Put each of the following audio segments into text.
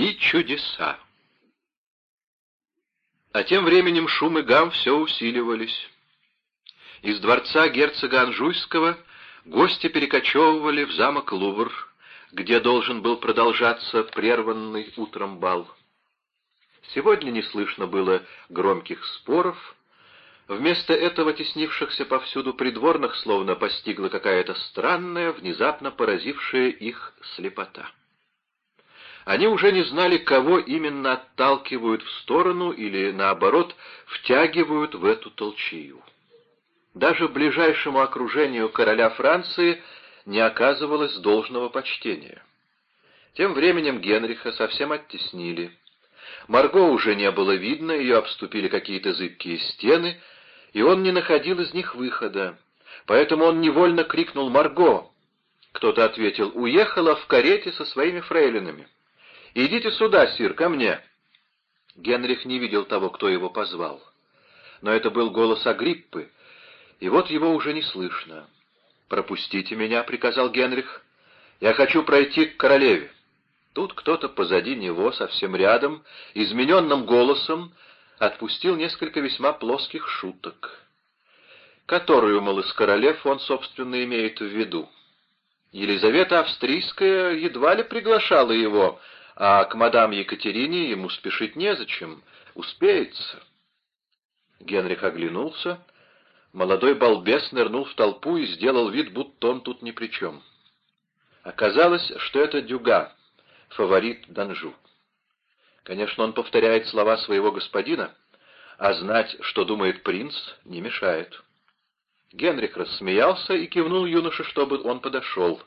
и чудеса. А тем временем шум и гам все усиливались. Из дворца герцога Анжуйского гости перекочевывали в замок Лувр, где должен был продолжаться прерванный утром бал. Сегодня не слышно было громких споров, Вместо этого теснившихся повсюду придворных словно постигла какая-то странная, внезапно поразившая их слепота. Они уже не знали, кого именно отталкивают в сторону или, наоборот, втягивают в эту толчью. Даже ближайшему окружению короля Франции не оказывалось должного почтения. Тем временем Генриха совсем оттеснили. Марго уже не было видно, ее обступили какие-то зыбкие стены, и он не находил из них выхода. Поэтому он невольно крикнул «Марго!». Кто-то ответил «Уехала в карете со своими фрейлинами». «Идите сюда, сир, ко мне!» Генрих не видел того, кто его позвал. Но это был голос Агриппы, и вот его уже не слышно. «Пропустите меня», — приказал Генрих. «Я хочу пройти к королеве». Тут кто-то позади него, совсем рядом, измененным голосом, отпустил несколько весьма плоских шуток. Которую, мол, из королев он, собственно, имеет в виду. Елизавета Австрийская едва ли приглашала его, а к мадам Екатерине ему спешить незачем, успеется. Генрих оглянулся. Молодой балбес нырнул в толпу и сделал вид, будто он тут ни при чем. Оказалось, что это Дюга, фаворит Данжу. Конечно, он повторяет слова своего господина, а знать, что думает принц, не мешает. Генрих рассмеялся и кивнул юноше, чтобы он подошел.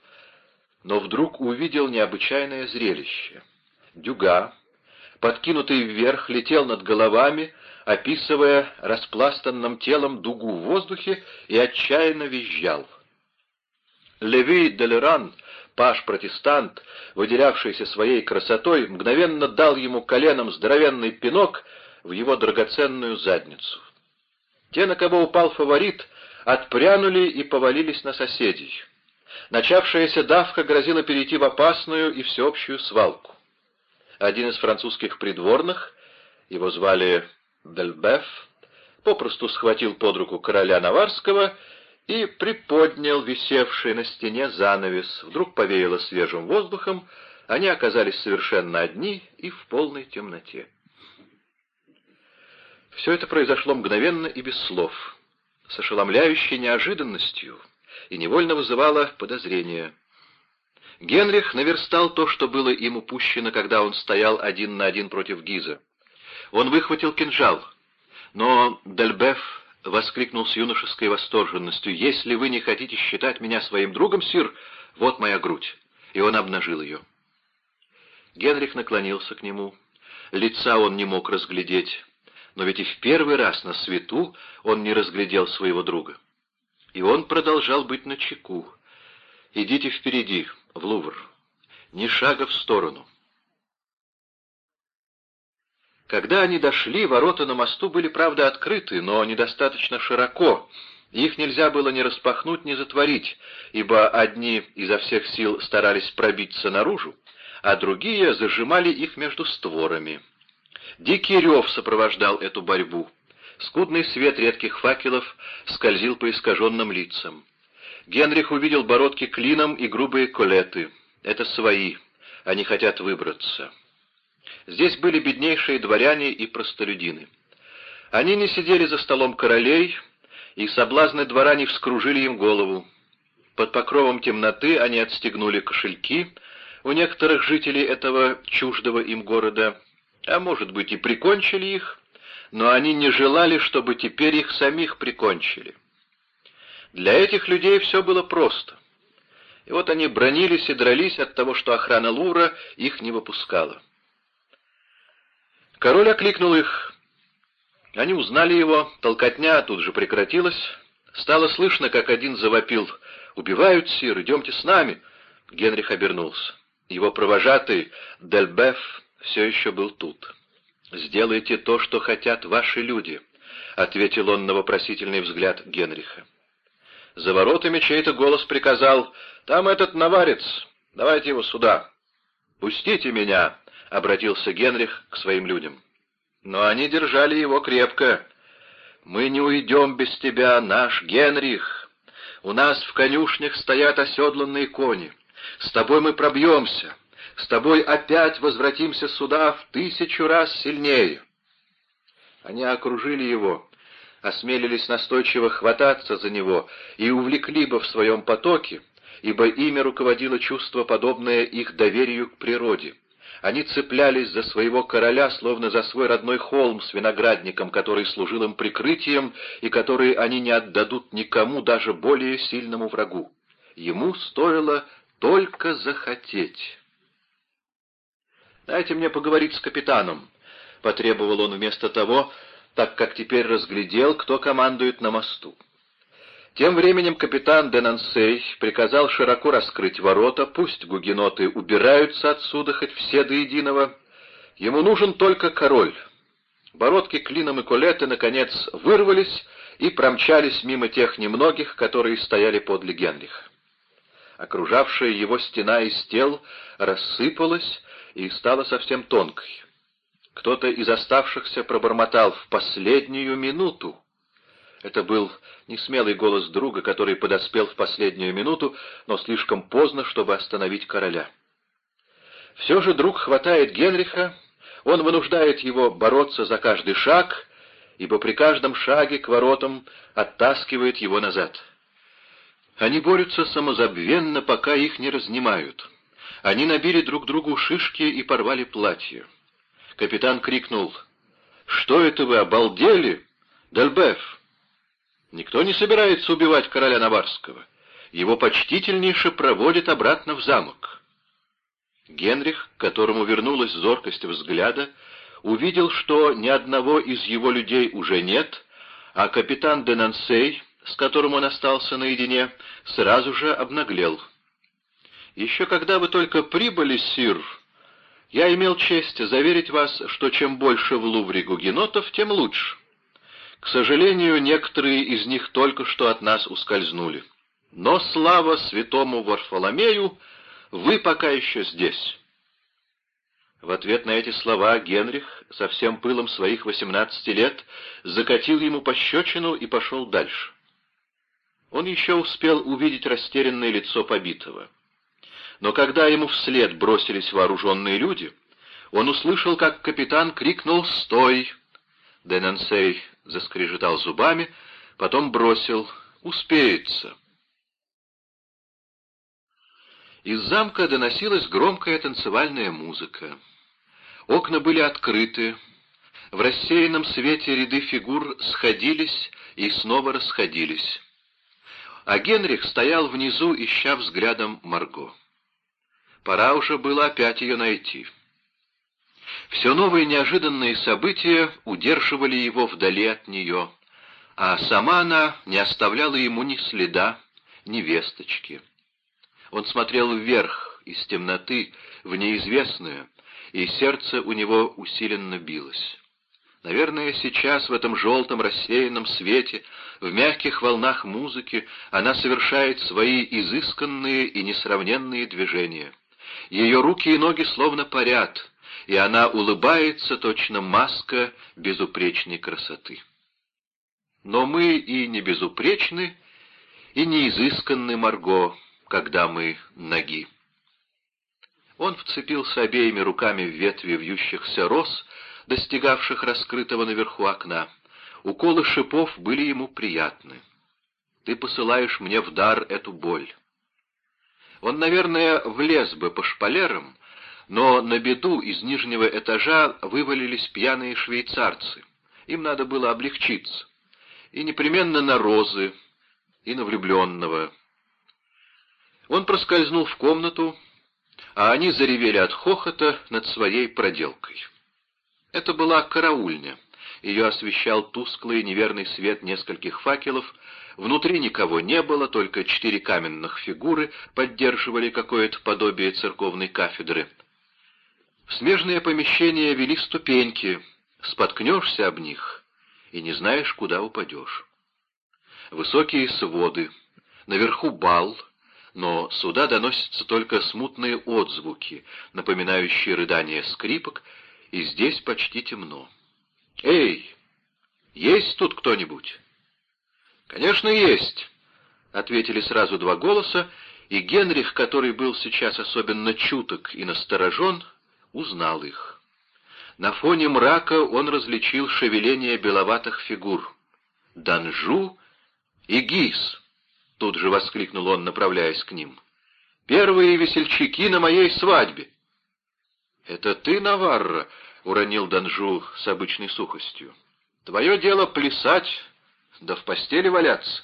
Но вдруг увидел необычайное зрелище. Дюга, подкинутый вверх, летел над головами, описывая распластанным телом дугу в воздухе и отчаянно визжал. Леви Делеран паш-протестант, выделявшийся своей красотой, мгновенно дал ему коленом здоровенный пинок в его драгоценную задницу. Те, на кого упал фаворит, отпрянули и повалились на соседей. Начавшаяся давка грозила перейти в опасную и всеобщую свалку. Один из французских придворных, его звали Дельбеф, попросту схватил под руку короля Наварского и приподнял висевший на стене занавес. Вдруг повеяло свежим воздухом, они оказались совершенно одни и в полной темноте. Все это произошло мгновенно и без слов, с ошеломляющей неожиданностью, и невольно вызывало подозрение. Генрих наверстал то, что было им упущено, когда он стоял один на один против Гиза. Он выхватил кинжал, но Дельбеф — воскликнул с юношеской восторженностью. «Если вы не хотите считать меня своим другом, сир, вот моя грудь». И он обнажил ее. Генрих наклонился к нему. Лица он не мог разглядеть, но ведь и в первый раз на свету он не разглядел своего друга. И он продолжал быть начеку. «Идите впереди, в Лувр, ни шага в сторону». Когда они дошли, ворота на мосту были, правда, открыты, но недостаточно широко. Их нельзя было ни распахнуть, ни затворить, ибо одни изо всех сил старались пробиться наружу, а другие зажимали их между створами. Дикий рев сопровождал эту борьбу. Скудный свет редких факелов скользил по искаженным лицам. Генрих увидел бородки клином и грубые колеты. Это свои, они хотят выбраться. Здесь были беднейшие дворяне и простолюдины. Они не сидели за столом королей, и соблазны двора не вскружили им голову. Под покровом темноты они отстегнули кошельки у некоторых жителей этого чуждого им города, а может быть и прикончили их, но они не желали, чтобы теперь их самих прикончили. Для этих людей все было просто. И вот они бронились и дрались от того, что охрана Лура их не выпускала. Король окликнул их. Они узнали его, толкотня тут же прекратилась. Стало слышно, как один завопил. «Убивают, сир, идемте с нами!» Генрих обернулся. Его провожатый, Дельбеф, все еще был тут. «Сделайте то, что хотят ваши люди», — ответил он на вопросительный взгляд Генриха. За воротами чей-то голос приказал «Там этот наварец, давайте его сюда». «Пустите меня!» — обратился Генрих к своим людям. Но они держали его крепко. «Мы не уйдем без тебя, наш Генрих. У нас в конюшнях стоят оседланные кони. С тобой мы пробьемся. С тобой опять возвратимся сюда в тысячу раз сильнее». Они окружили его, осмелились настойчиво хвататься за него и увлекли бы в своем потоке, ибо ими руководило чувство, подобное их доверию к природе. Они цеплялись за своего короля, словно за свой родной холм с виноградником, который служил им прикрытием и который они не отдадут никому, даже более сильному врагу. Ему стоило только захотеть. «Дайте мне поговорить с капитаном», — потребовал он вместо того, так как теперь разглядел, кто командует на мосту. Тем временем капитан Денансей приказал широко раскрыть ворота, пусть гугеноты убираются отсюда хоть все до единого. Ему нужен только король. Бородки Клином и Колеты, наконец, вырвались и промчались мимо тех немногих, которые стояли подле Генриха. Окружавшая его стена из тел рассыпалась и стала совсем тонкой. Кто-то из оставшихся пробормотал «в последнюю минуту». Это был несмелый голос друга, который подоспел в последнюю минуту, но слишком поздно, чтобы остановить короля. Все же друг хватает Генриха, он вынуждает его бороться за каждый шаг, ибо при каждом шаге к воротам оттаскивает его назад. Они борются самозабвенно, пока их не разнимают. Они набили друг другу шишки и порвали платье. Капитан крикнул. «Что это вы, обалдели? Дельбеф!» Никто не собирается убивать короля Наварского. Его почтительнейше проводят обратно в замок. Генрих, которому вернулась зоркость взгляда, увидел, что ни одного из его людей уже нет, а капитан Денансей, с которым он остался наедине, сразу же обнаглел. «Еще когда вы только прибыли, сир, я имел честь заверить вас, что чем больше в Лувре гугенотов, тем лучше. К сожалению, некоторые из них только что от нас ускользнули. Но слава святому Варфоломею, вы пока еще здесь». В ответ на эти слова Генрих со всем пылом своих восемнадцати лет закатил ему пощечину и пошел дальше. Он еще успел увидеть растерянное лицо побитого. Но когда ему вслед бросились вооруженные люди, он услышал, как капитан крикнул «Стой!». Денансей заскрежетал зубами, потом бросил «Успеется!». Из замка доносилась громкая танцевальная музыка. Окна были открыты, в рассеянном свете ряды фигур сходились и снова расходились. А Генрих стоял внизу, ища взглядом Марго. Пора уже было опять ее найти. Все новые неожиданные события удерживали его вдали от нее, а сама она не оставляла ему ни следа, ни весточки. Он смотрел вверх, из темноты, в неизвестное, и сердце у него усиленно билось. Наверное, сейчас в этом желтом рассеянном свете, в мягких волнах музыки, она совершает свои изысканные и несравненные движения. Ее руки и ноги словно парят, и она улыбается, точно маска безупречной красоты. Но мы и не безупречны, и не изысканны, Марго, когда мы ноги. Он вцепился обеими руками в ветви вьющихся роз, достигавших раскрытого наверху окна. Уколы шипов были ему приятны. «Ты посылаешь мне в дар эту боль». Он, наверное, влез бы по шпалерам, но на беду из нижнего этажа вывалились пьяные швейцарцы. Им надо было облегчиться. И непременно на розы, и на влюбленного. Он проскользнул в комнату, а они заревели от хохота над своей проделкой. Это была караульня. Ее освещал тусклый неверный свет нескольких факелов, Внутри никого не было, только четыре каменных фигуры поддерживали какое-то подобие церковной кафедры. В смежное помещение вели ступеньки, споткнешься об них и не знаешь, куда упадешь. Высокие своды, наверху бал, но сюда доносятся только смутные отзвуки, напоминающие рыдание скрипок, и здесь почти темно. «Эй, есть тут кто-нибудь?» «Конечно, есть», — ответили сразу два голоса, и Генрих, который был сейчас особенно чуток и насторожен, узнал их. На фоне мрака он различил шевеление беловатых фигур. «Данжу и Гис!» — тут же воскликнул он, направляясь к ним. «Первые весельчаки на моей свадьбе!» «Это ты, Наварра?» — уронил Данжу с обычной сухостью. «Твое дело плясать, да в постели валяться.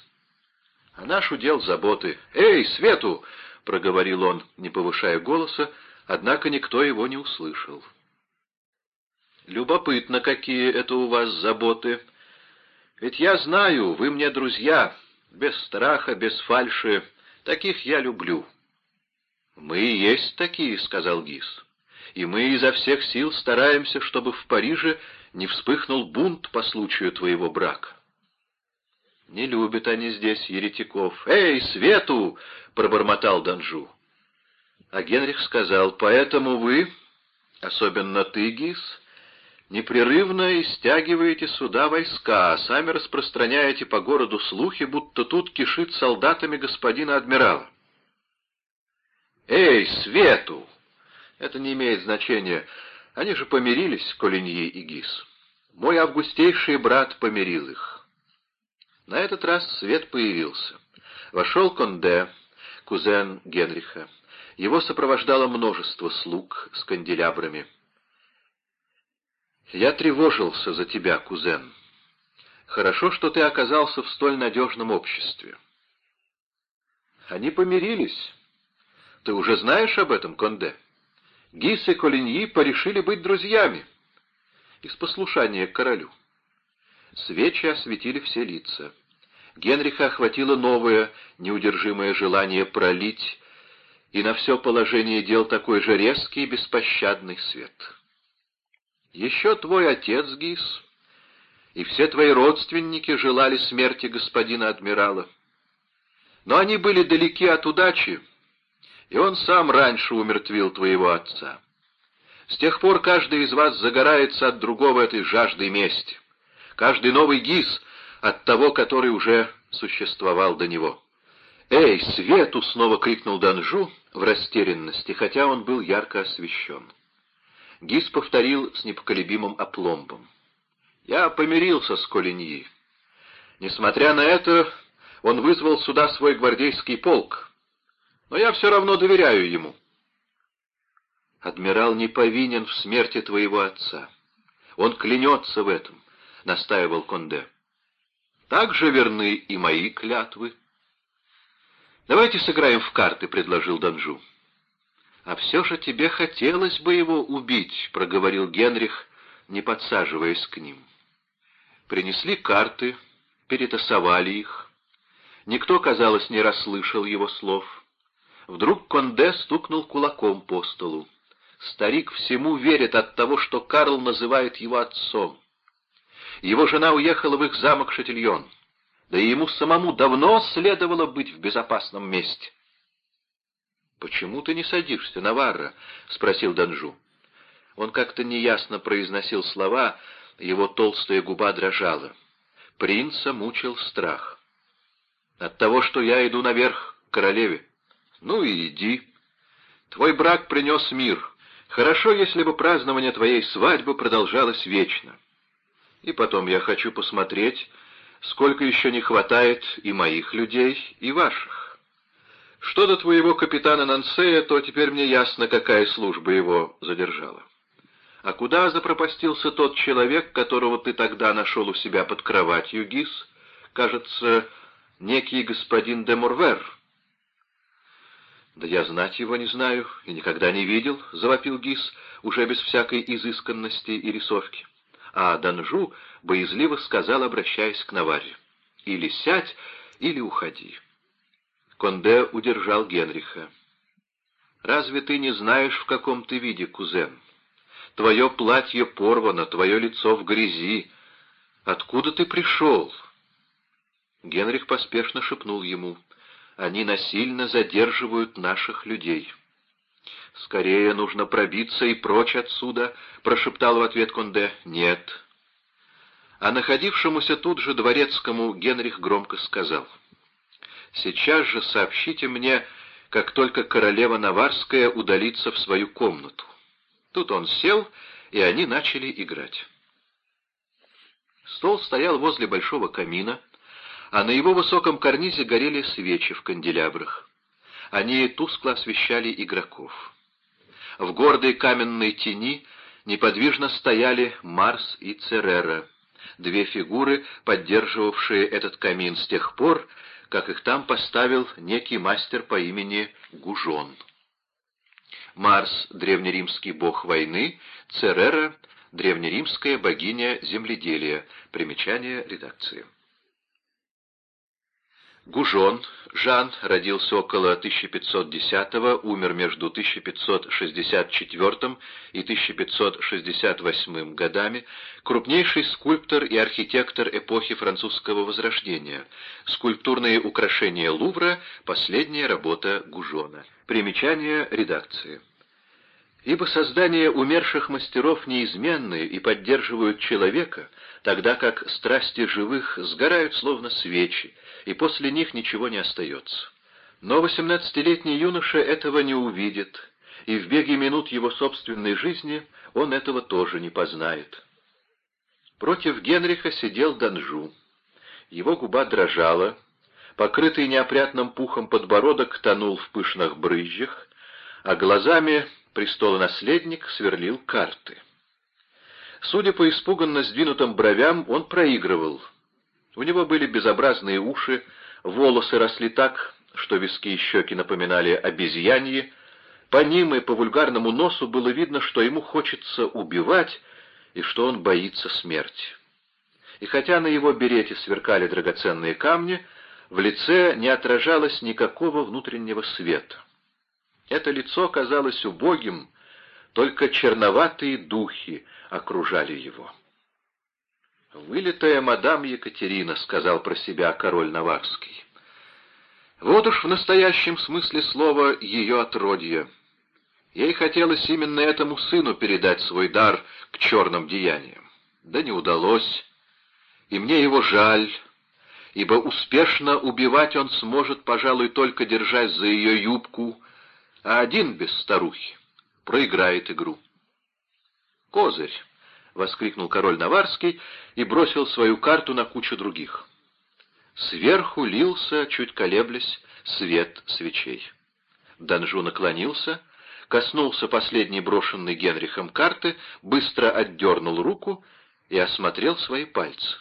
А наш удел заботы. Эй, Свету!» — проговорил он, не повышая голоса, однако никто его не услышал. «Любопытно, какие это у вас заботы. Ведь я знаю, вы мне друзья, без страха, без фальши. Таких я люблю». «Мы и есть такие», — сказал Гис. «И мы изо всех сил стараемся, чтобы в Париже не вспыхнул бунт по случаю твоего брака». «Не любят они здесь еретиков. Эй, Свету!» — пробормотал Данжу. А Генрих сказал, «Поэтому вы, особенно ты, Гис, непрерывно истягиваете сюда войска, а сами распространяете по городу слухи, будто тут кишит солдатами господина адмирала. «Эй, Свету!» Это не имеет значения. Они же помирились, Колиньи и Гис. Мой августейший брат помирил их. На этот раз Свет появился. Вошел Конде, кузен Генриха. Его сопровождало множество слуг с канделябрами. «Я тревожился за тебя, кузен. Хорошо, что ты оказался в столь надежном обществе». «Они помирились. Ты уже знаешь об этом, Конде? Гис и Колиньи порешили быть друзьями. Из послушания к королю». Свечи осветили все лица. Генриха охватило новое, неудержимое желание пролить, и на все положение дел такой же резкий и беспощадный свет. Еще твой отец, Гис, и все твои родственники желали смерти господина адмирала. Но они были далеки от удачи, и он сам раньше умертвил твоего отца. С тех пор каждый из вас загорается от другого этой жаждой мести. Каждый новый Гис от того, который уже существовал до него. «Эй, свету!» — снова крикнул Данжу в растерянности, хотя он был ярко освещен. Гис повторил с непоколебимым опломбом. «Я помирился с Колиньи. Несмотря на это, он вызвал сюда свой гвардейский полк. Но я все равно доверяю ему». «Адмирал не повинен в смерти твоего отца. Он клянется в этом», — настаивал Конде. «Так же верны и мои клятвы». «Давайте сыграем в карты», — предложил Данжу. «А все же тебе хотелось бы его убить», — проговорил Генрих, не подсаживаясь к ним. Принесли карты, перетасовали их. Никто, казалось, не расслышал его слов. Вдруг Конде стукнул кулаком по столу. Старик всему верит от того, что Карл называет его отцом. Его жена уехала в их замок Шатильон. Да и ему самому давно следовало быть в безопасном месте. «Почему ты не садишься, Наварра?» — спросил Данжу. Он как-то неясно произносил слова, его толстая губа дрожала. Принца мучил страх. «От того, что я иду наверх к королеве. Ну и иди. Твой брак принес мир. Хорошо, если бы празднование твоей свадьбы продолжалось вечно. И потом я хочу посмотреть, сколько еще не хватает и моих людей, и ваших. Что до твоего капитана Нансея, то теперь мне ясно, какая служба его задержала. А куда запропастился тот человек, которого ты тогда нашел у себя под кроватью, Гис? Кажется, некий господин де Мурвер. «Да я знать его не знаю и никогда не видел», — завопил Гис, уже без всякой изысканности и рисовки. А Данжу боязливо сказал, обращаясь к Наваре, «Или сядь, или уходи». Конде удержал Генриха. «Разве ты не знаешь, в каком ты виде, кузен? Твое платье порвано, твое лицо в грязи. Откуда ты пришел?» Генрих поспешно шепнул ему. Они насильно задерживают наших людей». «Скорее нужно пробиться и прочь отсюда», — прошептал в ответ Конде. «Нет». А находившемуся тут же дворецкому Генрих громко сказал. «Сейчас же сообщите мне, как только королева Наварская удалится в свою комнату». Тут он сел, и они начали играть. Стол стоял возле большого камина, а на его высоком карнизе горели свечи в канделябрах. Они тускло освещали игроков. В гордой каменной тени неподвижно стояли Марс и Церера, две фигуры, поддерживавшие этот камин с тех пор, как их там поставил некий мастер по имени Гужон. Марс — древнеримский бог войны, Церера — древнеримская богиня земледелия. Примечание редакции. Гужон Жан родился около 1510-го, умер между 1564 и 1568 годами, крупнейший скульптор и архитектор эпохи французского возрождения. Скульптурные украшения Лувра – последняя работа Гужона. Примечание редакции. Ибо создания умерших мастеров неизменны и поддерживают человека, тогда как страсти живых сгорают словно свечи, и после них ничего не остается. Но восемнадцатилетний юноша этого не увидит, и в беге минут его собственной жизни он этого тоже не познает. Против Генриха сидел Данжу. Его губа дрожала, покрытый неопрятным пухом подбородок тонул в пышных брызжах, а глазами престолонаследник сверлил карты. Судя по испуганно сдвинутым бровям, он проигрывал. У него были безобразные уши, волосы росли так, что виски и щеки напоминали обезьяньи. По ним и по вульгарному носу было видно, что ему хочется убивать и что он боится смерти. И хотя на его берете сверкали драгоценные камни, в лице не отражалось никакого внутреннего света. Это лицо казалось убогим, только черноватые духи окружали его. «Вылитая мадам Екатерина», — сказал про себя король Наварский. Вот уж в настоящем смысле слова ее отродье. Ей хотелось именно этому сыну передать свой дар к черным деяниям. Да не удалось, и мне его жаль, ибо успешно убивать он сможет, пожалуй, только держась за ее юбку, а один без старухи проиграет игру. «Козырь!» — воскликнул король Наварский и бросил свою карту на кучу других. Сверху лился, чуть колеблясь, свет свечей. Данжу наклонился, коснулся последней брошенной Генрихом карты, быстро отдернул руку и осмотрел свои пальцы.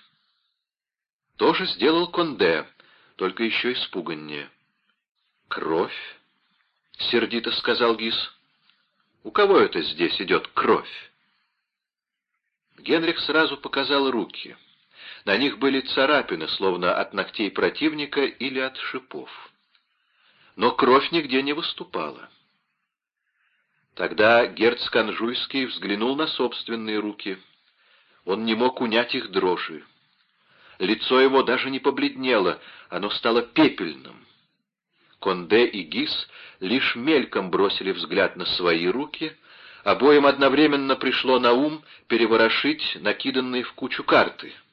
То же сделал Конде, только еще испуганнее. «Кровь?» — сердито сказал Гис. «У кого это здесь идет кровь?» Генрих сразу показал руки — на них были царапины, словно от ногтей противника или от шипов. Но кровь нигде не выступала. Тогда герцог Анжуйский взглянул на собственные руки. Он не мог унять их дрожи. Лицо его даже не побледнело, оно стало пепельным. Конде и Гис лишь мельком бросили взгляд на свои руки, обоим одновременно пришло на ум переворошить накиданные в кучу карты —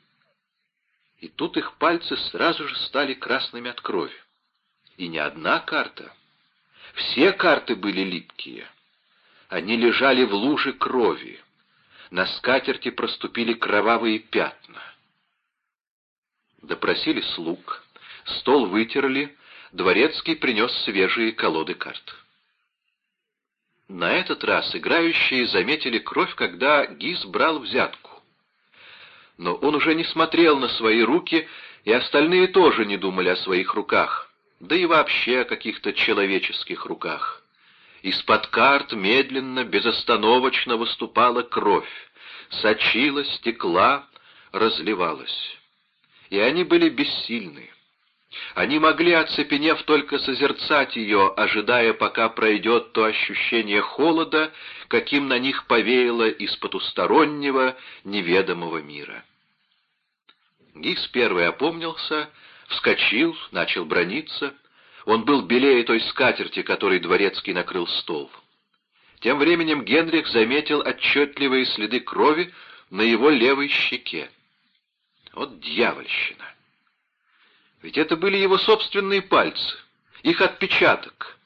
и тут их пальцы сразу же стали красными от крови. И не одна карта. Все карты были липкие. Они лежали в луже крови. На скатерти проступили кровавые пятна. Допросили слуг, стол вытерли, дворецкий принес свежие колоды карт. На этот раз играющие заметили кровь, когда Гиз брал взятку но он уже не смотрел на свои руки, и остальные тоже не думали о своих руках, да и вообще о каких-то человеческих руках. Из-под карт медленно, безостановочно выступала кровь, сочилась, текла, разливалась. И они были бессильны. Они могли, оцепенев, только созерцать ее, ожидая, пока пройдет то ощущение холода, каким на них повеяло из потустороннего, неведомого мира. Гис первый опомнился, вскочил, начал брониться. Он был белее той скатерти, которой дворецкий накрыл стол. Тем временем Генрих заметил отчетливые следы крови на его левой щеке. Вот дьявольщина! Ведь это были его собственные пальцы, их отпечаток.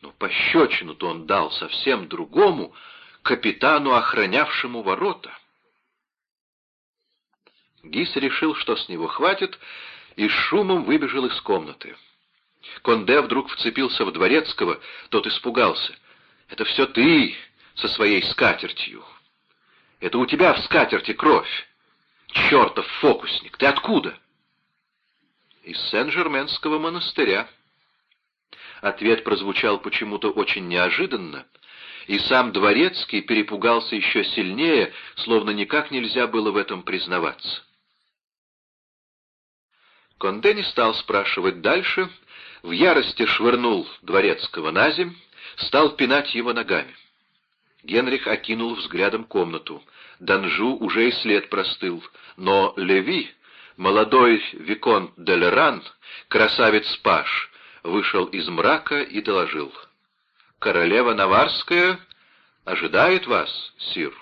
Но пощечину-то он дал совсем другому, капитану, охранявшему ворота. Гис решил, что с него хватит, и шумом выбежал из комнаты. Конде вдруг вцепился в Дворецкого, тот испугался. «Это все ты со своей скатертью. Это у тебя в скатерти кровь. Чертов фокусник, ты откуда?» «Из Сен-Жерменского монастыря». Ответ прозвучал почему-то очень неожиданно, и сам Дворецкий перепугался еще сильнее, словно никак нельзя было в этом признаваться. Конде не стал спрашивать дальше, в ярости швырнул Дворецкого на земь, стал пинать его ногами. Генрих окинул взглядом комнату. Данжу уже и след простыл, но Леви, молодой Викон Делеран, красавец Паш, вышел из мрака и доложил. «Королева Наварская ожидает вас, сир».